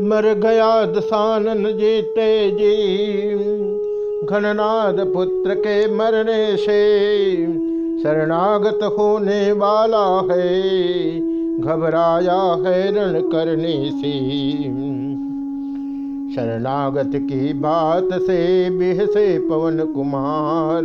मर गया दसानन जीते जी। घननाद पुत्र के मरने से शरणागत होने वाला है। घबराया है रण करने से। शरणागत की बात से बिह से पवन कुमार।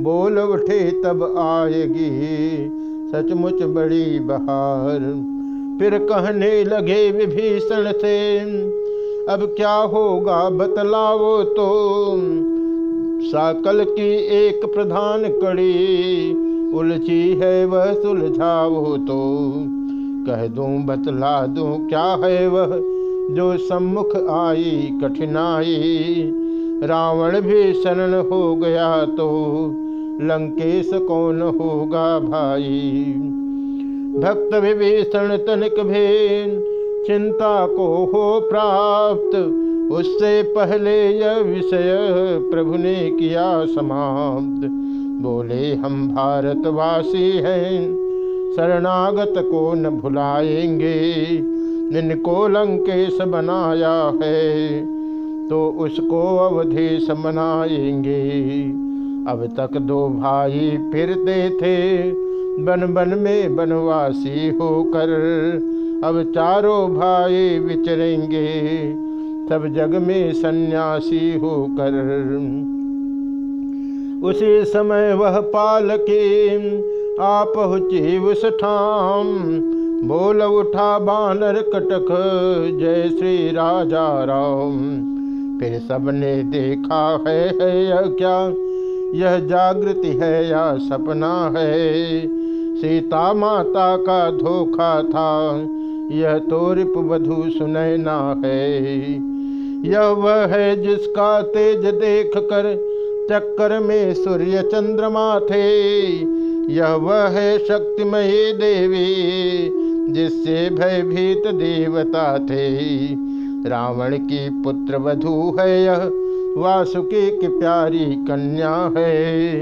बोल उठे तब आएगी सचमुच बड़ी बहार। फिर कहने लगे विभीषण से, अब क्या होगा बतलाओ तो। साकल की एक प्रधान कड़ी, उलझी है वह सुलझाओ तो। कह दूँ, बतला दूँ, क्या है वह जो सम्मुख आई कठिनाई। रावण भी शरण हो गया तो लंकेश कौन होगा भाई। भक्त विभीषण तनिक भेद चिंता को हो प्राप्त। उससे पहले यह विषय प्रभु ने किया समाप्त। बोले, हम भारतवासी हैं, शरणागत को न भुलाएँगे जिनको लंकेश बनाया है तो उसको अवधेश मनाएँगे। अब तक दो भाई फिरते थे बन बन में बनवासी होकर अब चारों भाई विचरेंगे। सब जग में सन्यासी होकर। उसी समय वह पाल के आ पहुँची उस ठाम बोल उठा बानर कटक जय श्री राजा राम। फिर सबने देखा है, है यह क्या? यह जागृति है या सपना है? सीता माता का धोखा था। यह तो रिपवधु सुनैना है। यह वह है जिसका तेज देख कर चक्कर में सूर्य चंद्रमा थे। यह वह है शक्तिमयी देवी, जिससे भयभीत देवता थे। रावण की पुत्र वधु है यह, वासुकी की प्यारी कन्या है।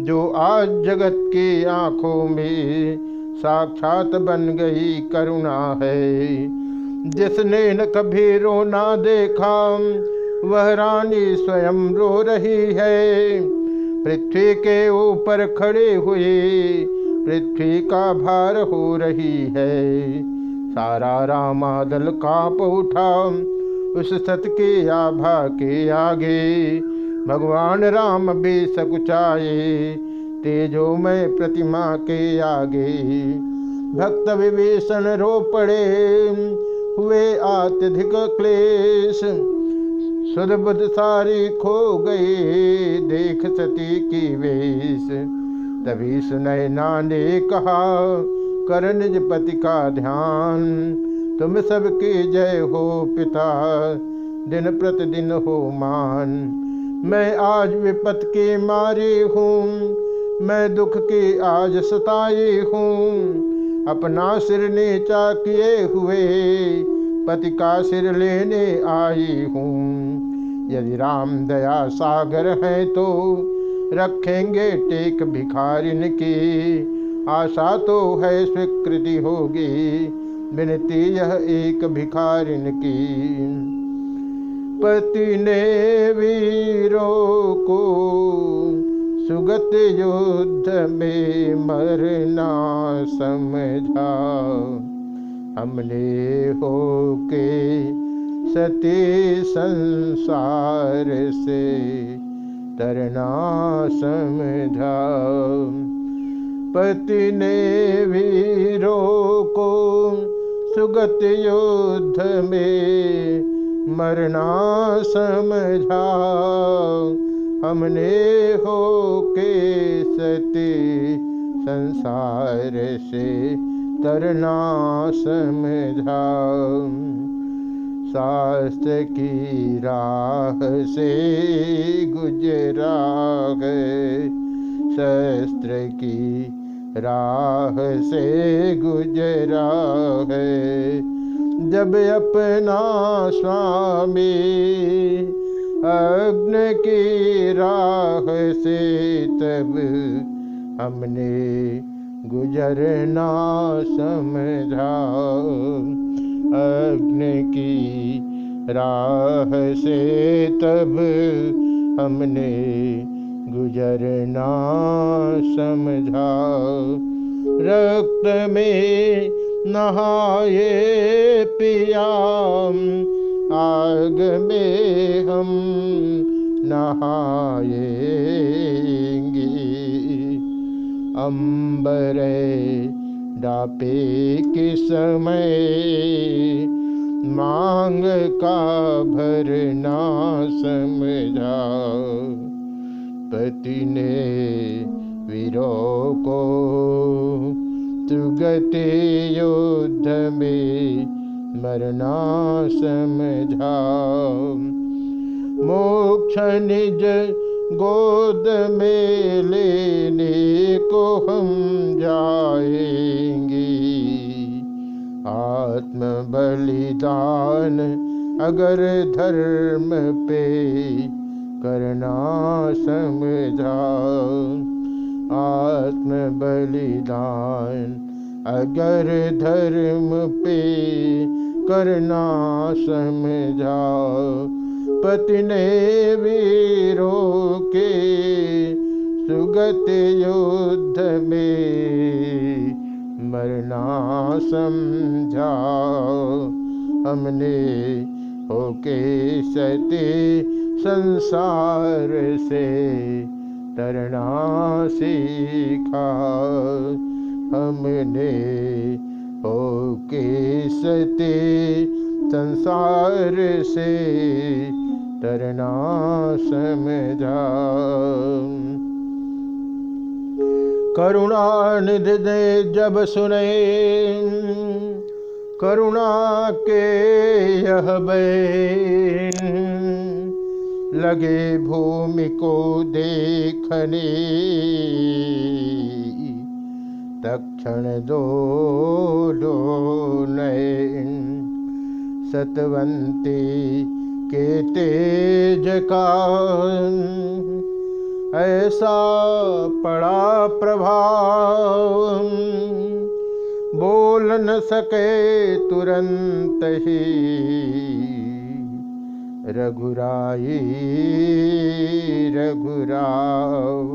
जो आज जगत की आँखों में साक्षात बन गई करुणा है। जिसने न कभी रोना देखा, वह रानी स्वयं रो रही है। पृथ्वी के ऊपर खड़े हुए, पृथ्वी का भार हो रही है। सारा रामादल काप उठा, उस सत के आभा के आगे। भगवान राम भी सकुचाए तेजो में प्रतिमा के आगे। भक्त विभीषण रो पड़े, हुए अत्यधिक क्लेश। सुध बुध सारी खो गई देख सती की वेश। तभी सुनैना ने कहा, कर निज पति का ध्यान। तुम सबके जय हो पिता, दिन प्रतिदिन हो मान। मैं आज विपत के मारे हूँ। मैं दुख के आज सताए हूँ। अपना सिर नीचा किए हुए पति का सिर लेने आई हूँ। यदि राम दया सागर है तो रखेंगे टेक भिखारिन की। आशा तो है स्वीकृति होगी। विनती यह एक भिखारिन की। पति ने वीरों को सुगत युद्ध में मरना समझा। हमने हो के सती संसार से तरना समझा। पति ने वीरों को सुगत युद्ध में मरना समझा हमने हो के सती संसार से तरना समझा शास्त्र की राह से गुजरा है शस्त्र की राह से गुजरा है जब अपना स्वामी अग्न की राह से तब हमने गुजरना समझा। अग्नि की राह से तब हमने गुजरना समझा। रक्त में नहाए पिया आग में हम नहाएँगे। अम्बरे डापे के समय मांग का भरना समझा। पति ने वीरों को सुगति युद्ध में मरना समझा मोक्ष निज गोद में लेने को हम जाएँगे। आत्म बलिदान अगर धर्म पे करना समझा आत्म बलिदान अगर धर्म पे करना समझा पति ने वीरों के सुगत युद्ध में मरना समझा हमने होके सती संसार से तरना सीखा हमने होके सते संसार से तरना समझा करुणानिधि ने जब सुने, करुणा के यह बैन लगे भूमि को देखने। तक्षण दो दो नयन सतवंती के तेज का ऐसा पड़ा प्रभाव। बोल न सके तुरंत ही। रघुराई, रघुराव,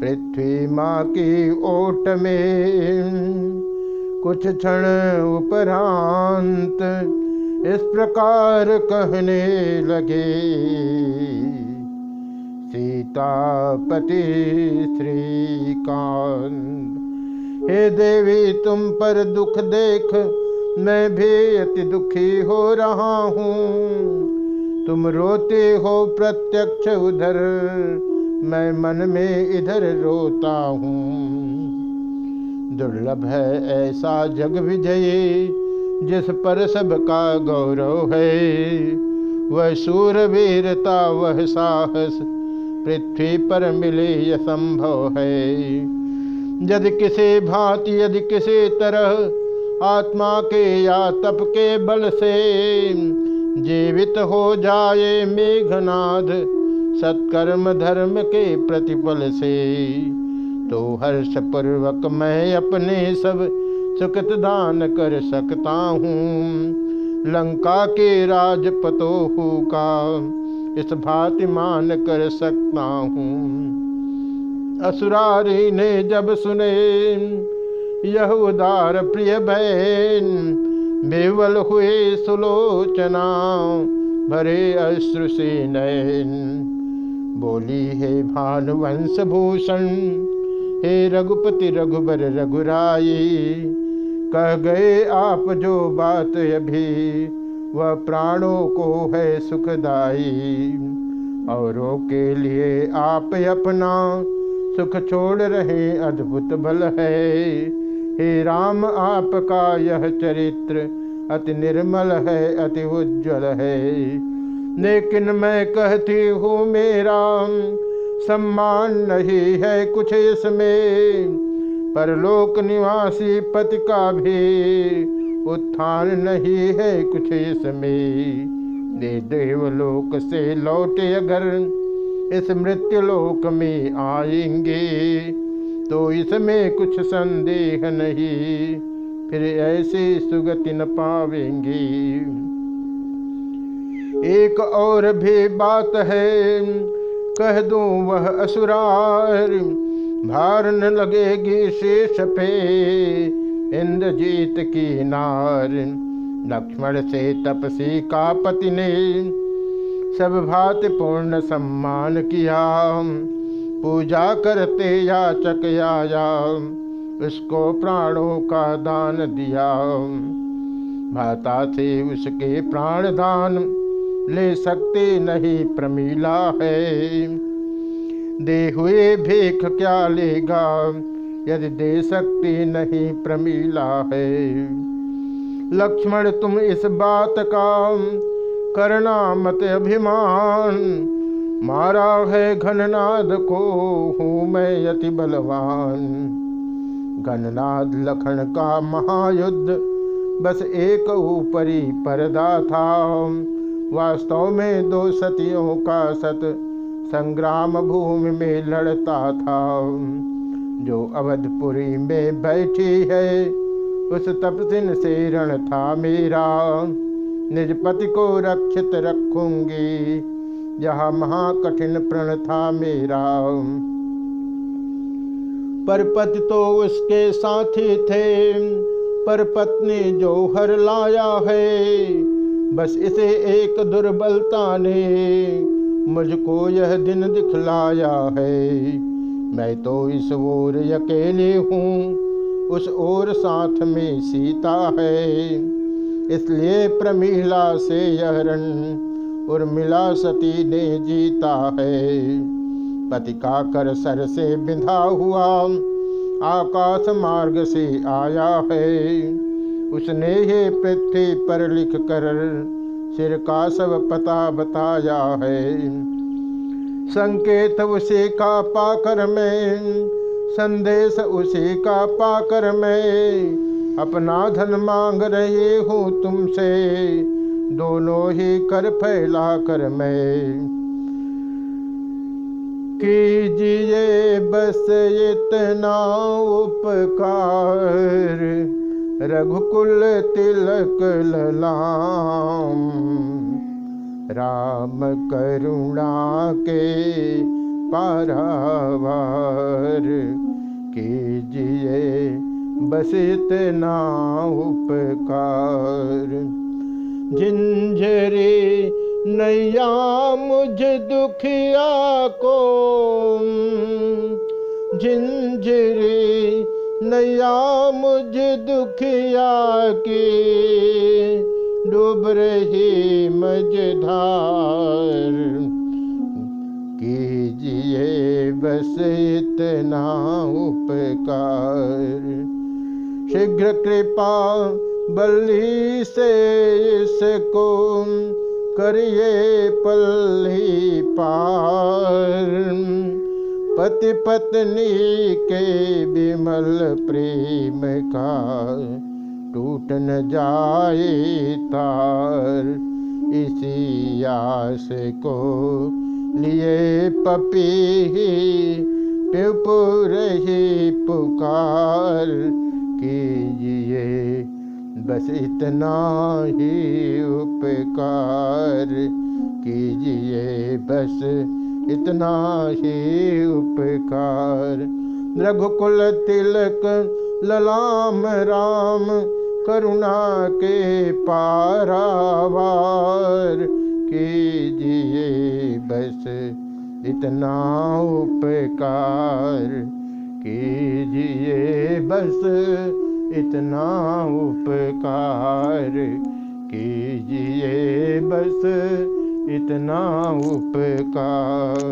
पृथ्वी माँ की ओट में कुछ क्षण उपरांत इस प्रकार कहने लगे, सीतापति श्रीकांत, हे देवी तुम पर दुख देख मैं भी अति दुखी हो रहा हूँ। तुम रोते हो प्रत्यक्ष उधर। मैं मन में इधर रोता हूँ। दुर्लभ है ऐसा जग विजयी, जिस पर सबका गौरव है। वह सूरवीरता, वह साहस, पृथ्वी पर मिले यह संभव है। यदि किसी भांति, यदि किसी तरह आत्मा के या तप के बल से जीवित हो जाए मेघनाद, सत्कर्म धर्म के प्रतिफल से। तो हर्ष पूर्वक मैं अपने सब सुखत दान कर सकता हूँ। लंका के राजपतोहू का इस भांति मान कर सकता हूँ। असुरारी ने जब सुने यह उदार प्रिय बहन, बेवल हुए सुलोचना, भरे अश्रु से नयन। बोली, है भानुवंश भूषण हे रघुपति रघुबर रघुराई, कह गए आप जो बात अभी, वह प्राणों को है सुखदाई। औरों के लिए आप अपना सुख छोड़ रहे अद्भुत बल है। हे राम, आपका यह चरित्र अति निर्मल है, अति उज्जवल है। लेकिन मैं कहती हूँ, मेरा सम्मान नहीं है कुछ इसमें। परलोक निवासी पति का भी उत्थान नहीं है कुछ इसमें। दे देवलोक से लौटे अगर इस मृत्यु लोक में आएँगे तो इसमें कुछ संदेह नहीं, फिर ऐसी सुगति न पावेंगे। एक और भी बात है, कह दूँ वह असुरार भार न लगेगी शेष पे इंद्रजीत की नार। लक्ष्मण से तपसी का पति ने सब भात पूर्ण सम्मान किया। पूजा करते याचक आया उसको प्राणों का दान दिया। माता से उसके प्राण दान ले सकते नहीं प्रमीला है। दे हुए भीख क्या लेगा, यदि दे सकती नहीं प्रमीला है। लक्ष्मण, तुम इस बात का करना मत अभिमान। मारा है घननाद को, हूँ मैं यति बलवान। घननाद लखन का महायुद्ध, बस एक ऊपरी पर्दा था। वास्तव में दो सतियों का सत संग्राम भूमि में लड़ता था। जो अवधपुरी में बैठी है, उस तपसिन से रण था मेरा। निज पति को रक्षित रखूँगी जहाँ महाकठिन प्रण था मेरा। पर पति तो उसके साथी थे। पर पत्नी जो हर लाया है। बस इसे एक दुर्बलता ने मुझको यह दिन दिखलाया है। मैं तो इस ओर अकेले हूँ, उस ओर साथ में सीता है। इसलिए प्रमिला से यह रण उर्मिला सती ने जीता है। पति का कर सर से बिंधा हुआ, आकाश मार्ग से आया है। उसने ये पृथ्वी पर लिख कर सिर का सब पता बताया है। संकेत उसी का पाकर मैं, संदेश उसी का पाकर मैं, अपना धन मांग रही हूँ तुमसे। दोनों ही कर फैला कर मैं। कीजिए बस इतना उपकार, रघुकुल तिलक ललाम। राम करुणा के पारावार, कीजिए बस इतना उपकार। झिंझरी, नैया मुझ दुखिया को। झिंझरी, नैया मुझ दुखिया की। डूब रही मझधार, कीजिए बस इतना उपकार। शीघ्र कृपा बल्ली से इसको करिए पल्ली पार। पति पत्नी के विमल प्रेम का टूट न जाए तार। इसी आस को लिए पपी टिपुर ही पुकार। कीजिए बस इतना ही उपकार कीजिए बस, इतना ही उपकार। रघुकुल तिलक ललाम राम, करुणा के पारावार। कीजिए बस, इतना उपकार कीजिए बस इतना उपकार कीजिए बस इतना उपकार।